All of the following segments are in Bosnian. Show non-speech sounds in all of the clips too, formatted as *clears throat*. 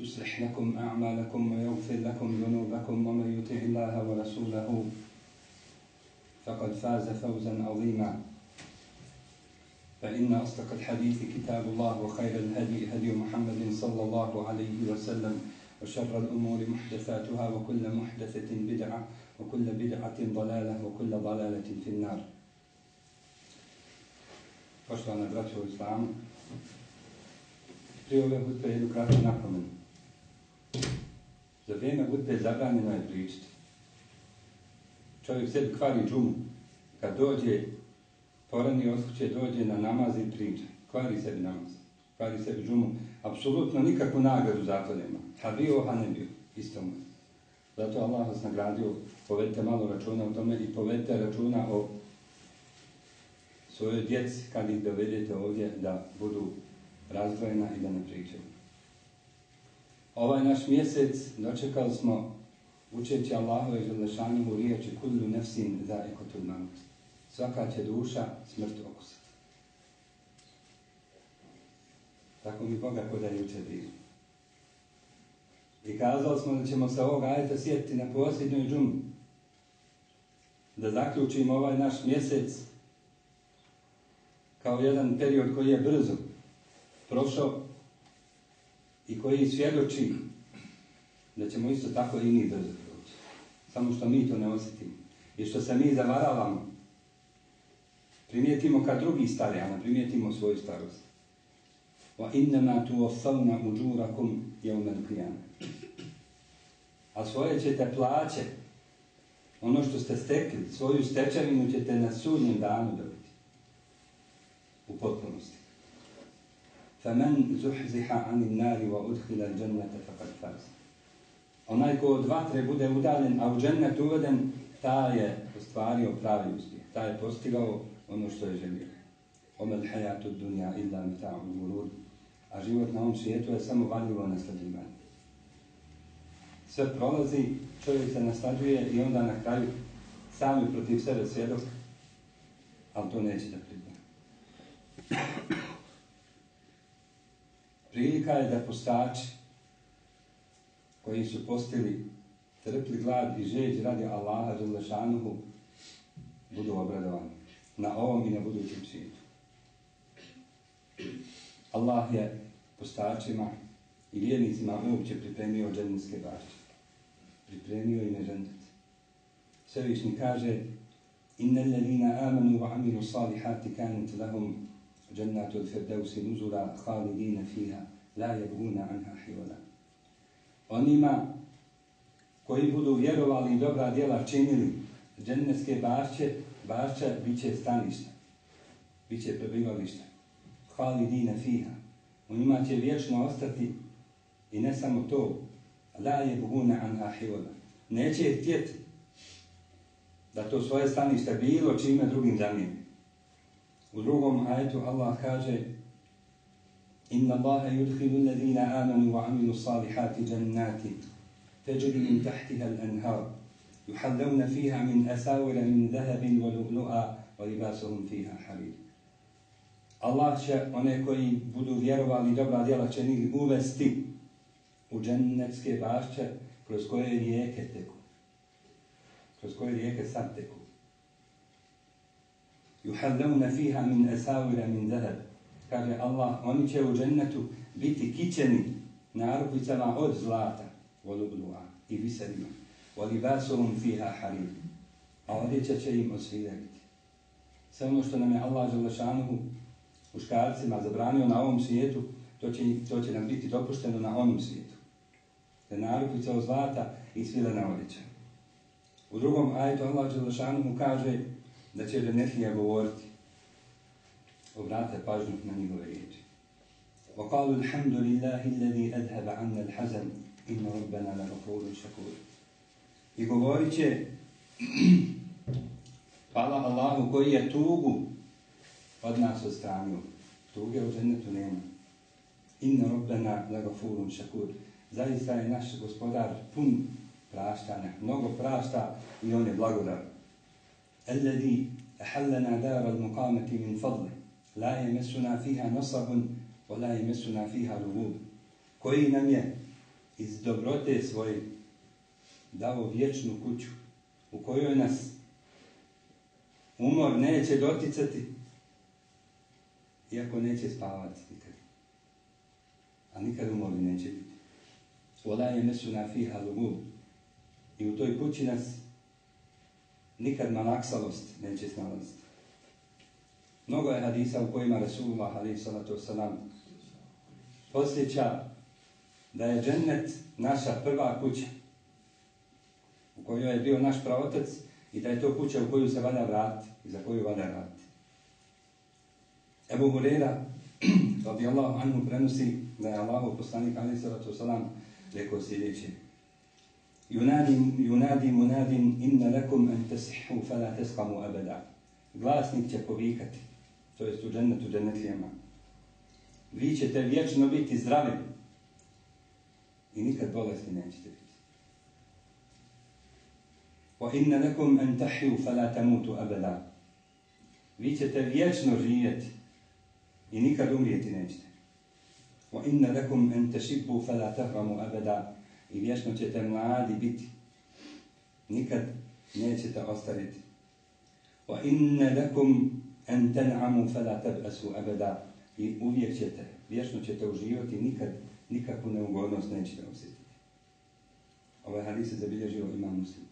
يصلح لكم أعمالكم ويغفر لكم ذنوبكم ومن يطع الله ورسوله فقد فاز فوزا عظيما فإن أصدق الحديث كتاب الله وخير الهدي هدي محمد صلى الله عليه وسلم وشر الأمور محدثاتها وكل محدثة بدعة وكل بدعة ضلالة وكل ضلالة في النار Poštovana braća u islamu, prije ove hutbe jednu kratku napomenu. Za vrijeme hutbe zabranjeno je pričati. Čovjek sebi kvari džumu. Kad dođe, porani oskuće, dođe na namaz i priča. Kvari sebi namaz. Kvari sebi džumu. Apsolutno nikakvu nagradu za to nema. Ha bio, ha ne bio. Isto mu. Zato Allah vas nagradio. Povedite malo računa o tome i povedite računa o svojoj djeci kad ih dovedete ovdje da budu razdvojena i da ne pričaju. Ovaj naš mjesec dočekali smo učeći Allahove želešanju u riječi kullu nefsin za ekotul maut. Svaka će duša smrt okusati. Tako mi Boga ko da je juče bilo. I kazali smo da ćemo se ovog ajeta sjetiti na posljednjoj džumi. Da zaključimo ovaj naš mjesec kao jedan period koji je brzo prošao i koji svjedoči da ćemo isto tako i mi brzo proći. Samo što mi to ne osjetimo. I što se mi zavaravamo. Primijetimo kad drugi stari, a ne primijetimo svoju starost. Wa innama tuwaffawna ujurakum yawm al-qiyamah. A svoje ćete plaće, ono što ste stekli, svoju stečevinu ćete na sudnjem danu dobiti. U potpunosti. فَمَنْ زُحْزِحَ عَنِ النَّارِ وَأُدْخِلَ الْجَنَّةَ فَقَدْ فَازَ Onaj ko od vatre bude udaljen, a u džennet uveden, ta je ostvario pravi uspjeh. Ta je postigao ono što je želio. Omel hayatu dunja illa mita'u gurur. A život na ovom svijetu je samo valjivo naslađivanje. Sve prolazi, čovjek se naslađuje i onda na kraju sami protiv sebe svjedok, ali to neće da prizna. Prilika je da postači koji su postili, trpli glad i žeđ radi Allaha Želešanuhu budu obradovani na ovom i na budućem svijetu. Allah je postačima i vjernicima uopće pripremio dženninske bašće. Pripremio im je džennet. Svevišnji kaže Inna alladhina amanu wa amilu salihati kanat lahum džennatu al-firdausi nuzula khalidina fiha la yabghuna anha hiwala. Onima koji budu vjerovali i dobra djela činili džennetske bašće, bašća bit će staništa, bit će prebivališta. Khalidina fiha. U njima će vječno ostati i ne samo to, la yabghuna anha hiwala. Neće htjeti da to svoje stanište bilo čime drugim zamijeni. U drugom ajetu Allah kaže Inna Allahe yudhilu ladhina amanu wa aminu salihati jannati tajri min tahtiha al-anhar yuhallawna fiha min asawira min dhahabin wa lu'lu'a wa libasuhum fiha harir. Allah će one koji budu vjerovali dobra djela činili uvesti u džennetske bašće kroz koje rijeke teku. Kroz koje rijeke sad teku. Yuhallawna fiha min asawira min dhahab. Kaže Allah, oni će u džennetu biti kićeni narukvicama od zlata, volublu'a i viserima. Volibasuhum fiha harim. a odjeća će im osvirati. Sve ono što nam je Allah Želešanuhu muškarcima zabranio na ovom svijetu, to će, to će nam biti dopušteno na onom svijetu. Da narukvica od zlata i svilena odjeća. U drugom ajetu Allah Želešanuhu kaže da će Renetlija govoriti. Obrate pažnju na njegove riječi. وقالوا الحمد لله الذي أذهب عنا الحزن إن ربنا لغفور شكور I govorit će *clears throat* Hvala Allahu koji je tugu od nas odstranio. Tuge u džennetu nema. Inna rabbana lagafurun šakur. Zaista je naš gospodar pun praštanja. Mnogo prašta i on je blagodar. Ahallana dar al-muqamati min fadli. La yamessuna fiha nasabun wa la yamessuna fiha lugub. Koji nam je iz dobrote svoje dao vječnu kuću u kojoj nas umor neće doticati, iako neće spavati nikad. A nikad umor neće biti. Vola je nesu na fiha lugu. I u toj kući nas nikad malaksalost neće snalaziti. Mnogo je hadisa u kojima Rasulullah alaih salatu wasalam posjeća da je džennet naša prva kuća u kojoj je bio naš pravotac i da je to kuća u koju se valja vratiti i za koju valja raditi. Ebu Hurera, *clears throat* radijallahu anhu, prenosi da je Allah poslanik alaih salatu salam rekao sljedeće. Yunadi, yunadi munadin inna lakum an tasihu fala tasqamu abada. Glasnik će povikati. To jest u džennetu džennetlijama. Vi ćete vječno biti zdravi i nikad bolesti nećete biti. Wa inna lakum an tahyu fala tamutu abada. Vi ćete vječno živjeti i nikad umrijeti nećete. Wa inna lakum an tashibu fala tahramu abada i vječno ćete mladi biti. Nikad nećete ostariti. Wa inna lakum an tan'amu fala tab'asu abada. I uvijek ćete, vječno ćete uživati, nikad nikakvu neugodnost nećete osjetiti. Ovaj hadis je zabilježio imam muslim.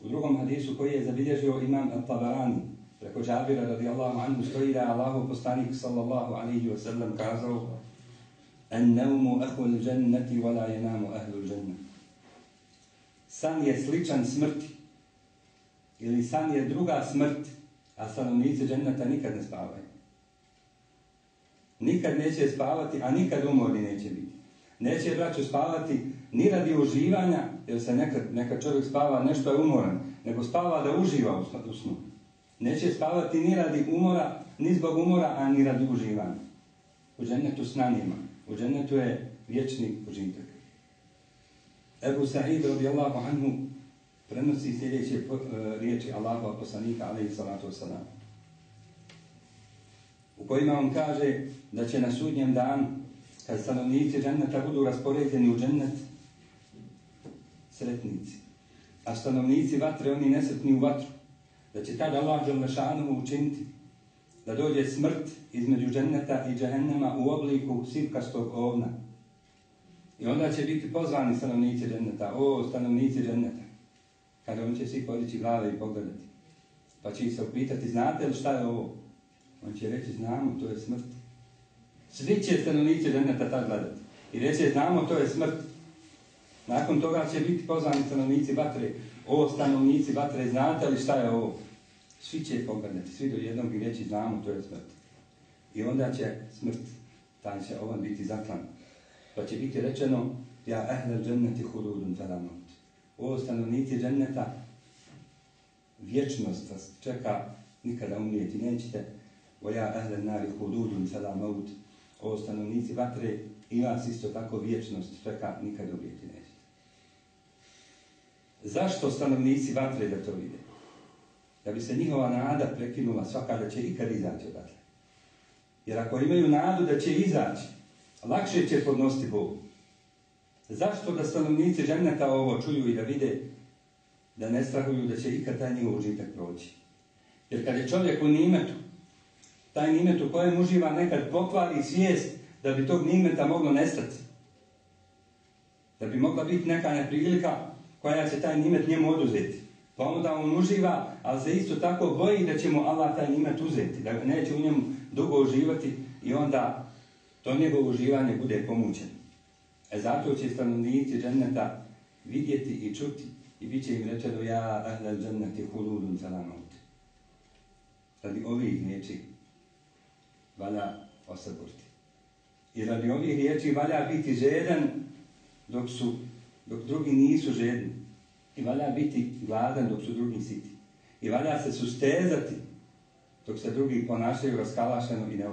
U drugom hadisu koji je zabilježio imam al-Tabarani, preko Džabira radijallahu anhu, stoji da je Allahov poslanik sallallahu alaihi wa sallam kazao En neumu ahu l-đenneti wa la jenamu ahlu l-đennet. San je sličan smrti. Ili san je druga smrt, a stanovnici dženneta nikad ne spavaju. Nikad neće spavati, a nikad umorni neće biti. Neće braću spavati ni radi uživanja, jer se nekad, nekad čovjek spava nešto je umoran, nego spava da uživa u snu. Neće spavati ni radi umora, ni zbog umora, a ni radi uživanja. U džennetu sna nima. U džennetu je vječni užitak. Ebu Sa'id radijallahu anhu prenosi sljedeće uh, riječi Allahu poslanika alaihi salatu wasalam. U kojima on kaže da će na sudnjem danu kad stanovnici dženneta budu raspoređeni u džennet sretnici. A stanovnici vatre, oni nesretni u vatru. Da će tada Allah Đalešanovu učiniti da dođe smrt između dženneta i džehennema u obliku sivkastog ovna. I onda će biti pozvani stanovnici dženneta. O, stanovnici dženneta. Kada on će svi podići glave i pogledati. Pa će ih se upitati, znate li šta je ovo? On će reći, znamo, to je smrt. Svi će stanovnici dženneta tad gledati. I reći, znamo, to je smrt. Nakon toga će biti pozvani stanovnici vatre. O, stanovnici vatre, znate li šta je ovo? Svi će pogledati, svi do jednog i reći, znamo, to je smrt. I onda će smrt, taj će ovan biti zaklan. Pa će biti rečeno, ja ehle dženneti huludun felamut. O, stanovnici dženneta, vječnost vas čeka, nikada umrijeti nećete. O, ja ehle nari huludun felamut. O, stanovnici vatre, i vas isto tako vječnost čeka, nikada umrijeti nećete. Zašto stanovnici vatre da to vide? Da bi se njihova nada prekinula svaka da će ikad izaći odatle. Jer ako imaju nadu da će izaći, lakše će podnosti Bogu. Zašto da stanovnici ženeta ovo čuju i da vide da ne strahuju da će ikad taj njihov užitak proći? Jer kad je čovjek u nimetu, taj nimet u kojem uživa nekad pokvari svijest da bi tog nimeta moglo nestati. Da bi mogla biti neka neprilika koja će taj nimet njemu oduzeti. Pa onda on uživa, ali se isto tako boji da će mu Allah taj nimet uzeti, da neće u njemu dugo uživati i onda to njegovo uživanje bude pomućeno. E zato će stanovnici dženneta vidjeti i čuti i bit će im rečeno ja ahlal dženneti huludun salamut. Radi ovih riječi valja osaburti. I radi ovih riječi valja biti žedan dok su, dok drugi nisu žedni. I valja biti gladan dok su drugi siti. I valja se sustezati dok se drugi ponašaju raskalašeno i ne.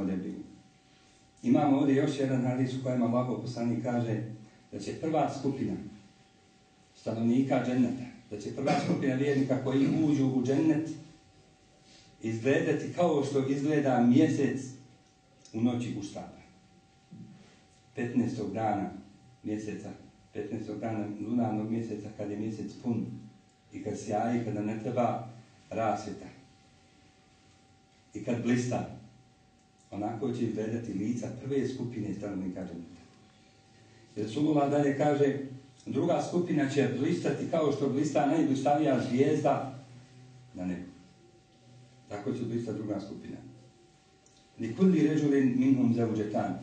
Imamo ovdje još jedan hadis u kojem Allah poslani kaže da će prva skupina stanovnika dženneta, da će prva skupina vjernika koji uđu u džennet izgledati kao što izgleda mjesec u noći u 15. dana mjeseca, 15. dana lunarnog mjeseca kad je mjesec pun i kad sjaji, kada ne treba rasvjeta i kad blista, onako će izgledati lica prve skupine stanovnika dženeta. Resulullah dalje kaže, druga skupina će blistati kao što blista najblistavija zvijezda na nebu. Tako će blistati druga skupina. Nikulli režulin minhum zauđetan.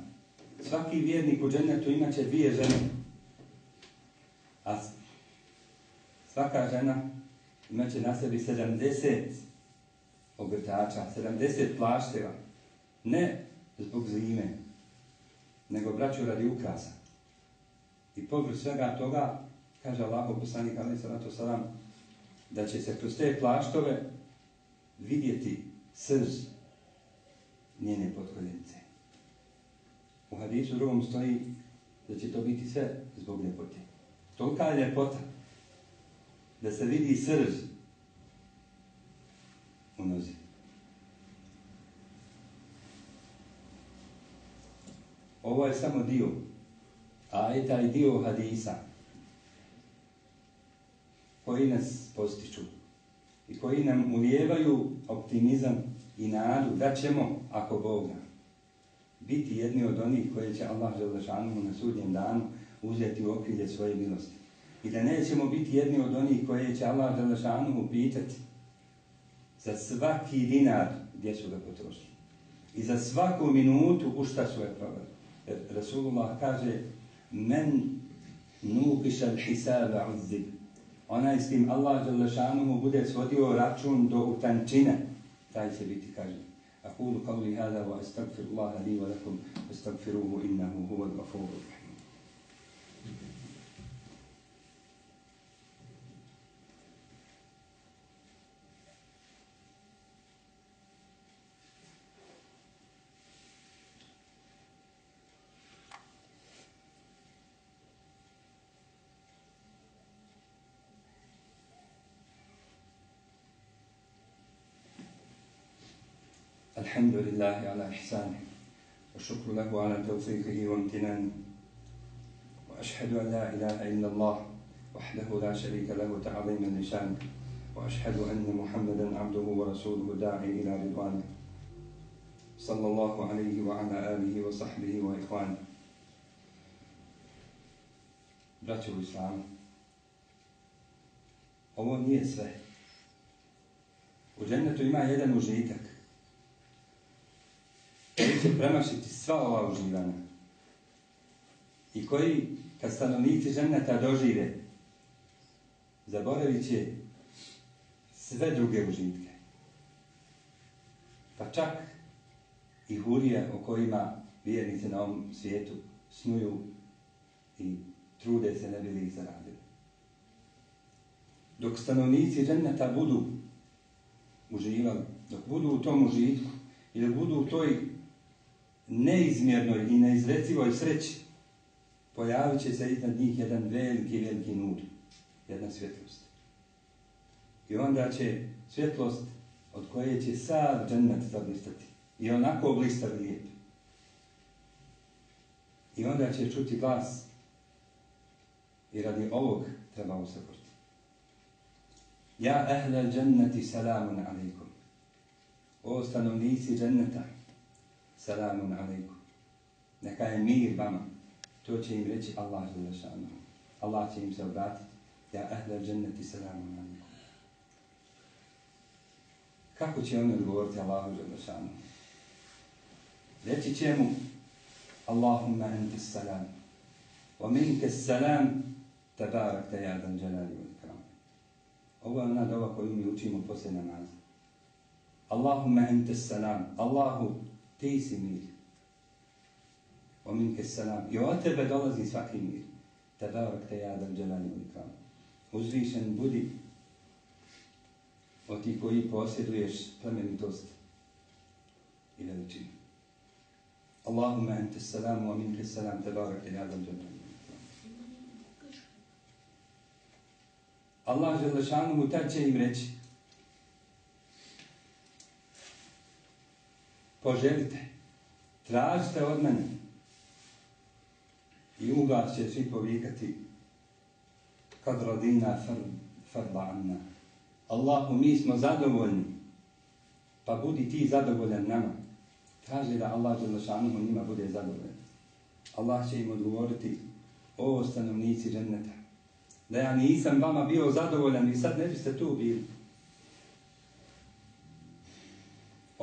Svaki vjernik u džennetu imaće dvije žene. A svaka žena imaće na sebi 70 ogrtača, 70 plašteva. Ne zbog zime, nego braću radi ukrasa. I površ svega toga, kaže Allah, poslanik Ali Salatu Salam, da će se kroz te plaštove vidjeti srž njene potkoljenice. U hadisu drugom stoji da će to biti sve zbog ljepote. Tolika je ljepota da se vidi srž u nozi. Ovo je samo dio, a i taj dio hadisa koji nas postiču i koji nam ulijevaju optimizam i nadu da ćemo, ako Bog da, biti jedni od onih koje će Allah Želešanu na sudnjem danu uzeti u okrilje svoje milosti. I da nećemo biti jedni od onih koje će Allah Želešanu upitati za svaki dinar gdje su ga potrošili. I za svaku minutu u šta su je provali. Rasulullah kaže men nukiša hisaba uzzib. Onaj s kim Allah Želešanu bude svodio račun do utančine, taj će biti kažen. أقول قولي هذا وأستغفر الله لي ولكم فاستغفروه إنه هو الغفور الرحيم الحمد لله على إحسانه والشكر له على توفيقه وامتنانه. وأشهد أن لا إله إلا الله وحده لا شريك له تعظيما لشانه وأشهد أن محمدا عبده ورسوله داعي إلى رضوانه. صلى الله عليه وعلى آله وصحبه وإخوانه. Braćo u islamu, ovo nije sve. U džennetu ima jedan užitak. Će premašiti sva ova uživanja i koji, kad stanovnici ženeta dožive, zaboravit će sve druge užitke. Pa čak i hurije o kojima vjernice na ovom svijetu snuju i trude se ne bili ih zaradili. Dok stanovnici ženeta budu uživali, dok budu u tom užitku, ili budu u toj neizmjernoj i neizrecivoj sreći, pojavit će se iznad njih jedan veliki, veliki nur, jedna svjetlost. I onda će svjetlost od koje će sav džennet zablistati. I onako blistav lijep. I onda će čuti glas. I radi ovog treba usakrti. Ja ehlel dženneti salamun alaikum. O stanovnici dženneta, salamun alaikum. Neka je mir vama. To će im reći Allah Želešanu. Allah će im se obratiti. Ja ahle dženneti salamun alaikum. Kako će oni odgovoriti Allahu Đelešanu? Reći će mu Allahumma enti salam wa minke salam tabarak te jadan dželali od kram. Ovo je ona dova koju mi učimo poslije namaza. Allahumma enti salam. Allahu, ti si mir. Ominke salam. I od tebe dolazi svaki mir. Tabarak te jadam dželani od. Uzvišen budi od ti koji posjeduješ plemenitost i veličinu. Allahumma ente salam wa minke salam tabarak te jadan dželali Allah Želešanu mu tad će im reći poželite, tražite od mene i u glas će svi povikati kad rodina farba. Allahu, mi smo zadovoljni, pa budi ti zadovoljan nama. Kaže da Allah Đelešanuhu njima bude zadovoljan. Allah će im odgovoriti, o stanovnici dženneta, da ja nisam vama bio zadovoljan i sad ne biste tu bili.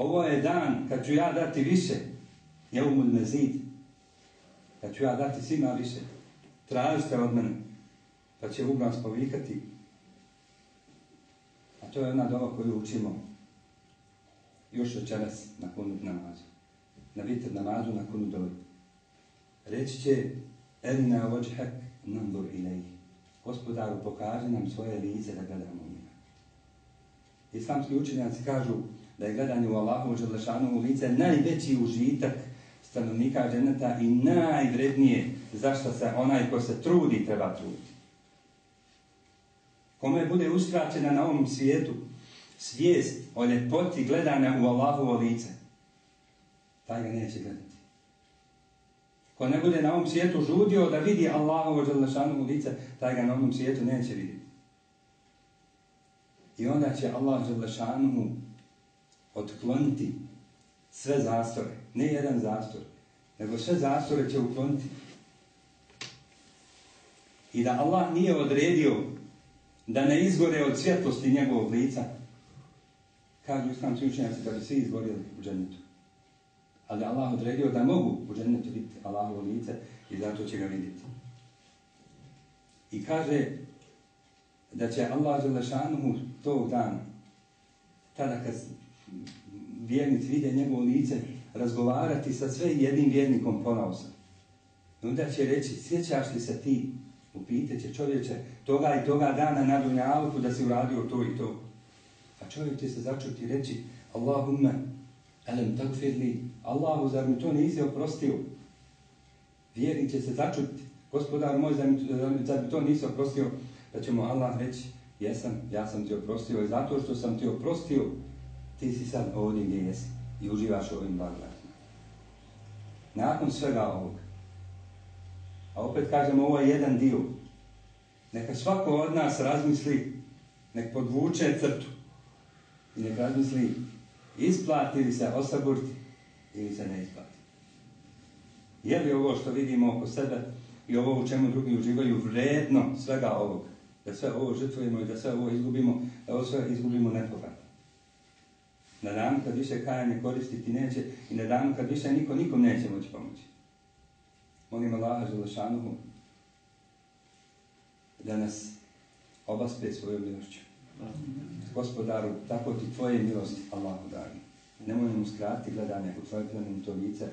Ovo je dan kad ću ja dati više, je umul mezid, kad ću ja dati svima više, tražite od mene, pa će u glas povikati. A to je ona doba koju učimo još večeras na kunut namazu. Na vitr namazu, na kunut dobi. Reći će, erina ođhek nandur ilaihi. Gospodaru, pokaži nam svoje lice da gledamo u njega. Islamski učenjaci kažu da je gledanje u Allahovu Želešanu u lice najveći užitak stanovnika dženeta i najvrednije zašto se onaj ko se trudi treba truditi. Kome bude uskraćena na ovom svijetu svijest o ljepoti gledanja u Allahovo lice, taj ga neće gledati. Ko ne bude na ovom svijetu žudio da vidi Allahovo Želešanu u lice, taj ga na ovom svijetu neće vidjeti. I onda će Allah Želešanu otkloniti sve zastore. Ne jedan zastor, nego sve zastore će ukloniti. I da Allah nije odredio da ne izgore od svjetlosti njegovog lica, kažu islamci učenjaci da bi svi izgorili u džennetu ali Allah odredio da mogu u džennetu biti Allahovo lice i zato će ga vidjeti. I kaže da će Allah Želešanuhu tog dana, tada kad vjernici vide njegovo lice, razgovarati sa sve jednim vjernikom ponaosa. I onda će reći, sjećaš li se ti, Upiteće čovječe, toga i toga dana na dunjalku da si uradio to i to. A čovjek će se začuti reći, Allahumma, Elem takfir li, Allahu, zar mi to nisi oprostio? Vjernik će se začuti, gospodar moj, zar mi, zar mi to nisi oprostio? Da će mu Allah reći, jesam, ja sam ti oprostio i zato što sam ti oprostio, ti si sad ovdje gdje jesi i uživaš ovim blagodatima. Nakon svega ovog, a opet kažemo, ovo je jedan dio, neka svako od nas razmisli, nek podvuče crtu i nek razmisli isplati li se osaburti ili se ne isplati. Je li ovo što vidimo oko sebe i ovo u čemu drugi uživaju vredno svega ovog? Da sve ovo žrtvujemo i da sve ovo izgubimo, da ovo sve izgubimo nepovratno. Na dan kad više kajanje koristiti neće i na dan kad više niko nikom neće moći pomoći. Molim Allaha Želešanuhu da nas obaspe svojom milošću. Gospodaru, tako ti tvoje milosti, Allahu dragi. Nemoj nam uskratiti gledanje u tvoje plemenito lice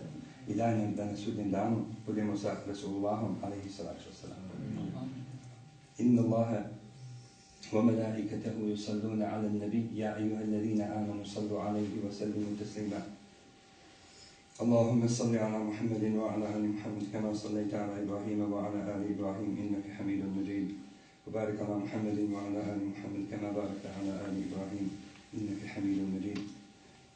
i daj nam da na sudnjem danu budemo sa Rasulullahom, alaihi salatu wasalam. Inna Allahe yusalluna ala nabi ya ayyuha alladhina amanu sallu alayhi wa sallimu taslima اللهم صل على محمد وعلى آل محمد كما صليت على إبراهيم وعلى آل إبراهيم إنك حميد مجيد. وبارك على محمد وعلى آل محمد كما باركت على آل إبراهيم إنك حميد مجيد.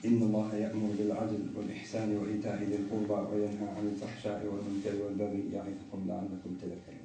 إن الله يأمر بالعدل والإحسان وإيتاء ذي القربى وينهى عن الفحشاء والمنكر والبغي يعظكم لعلكم تذكرون.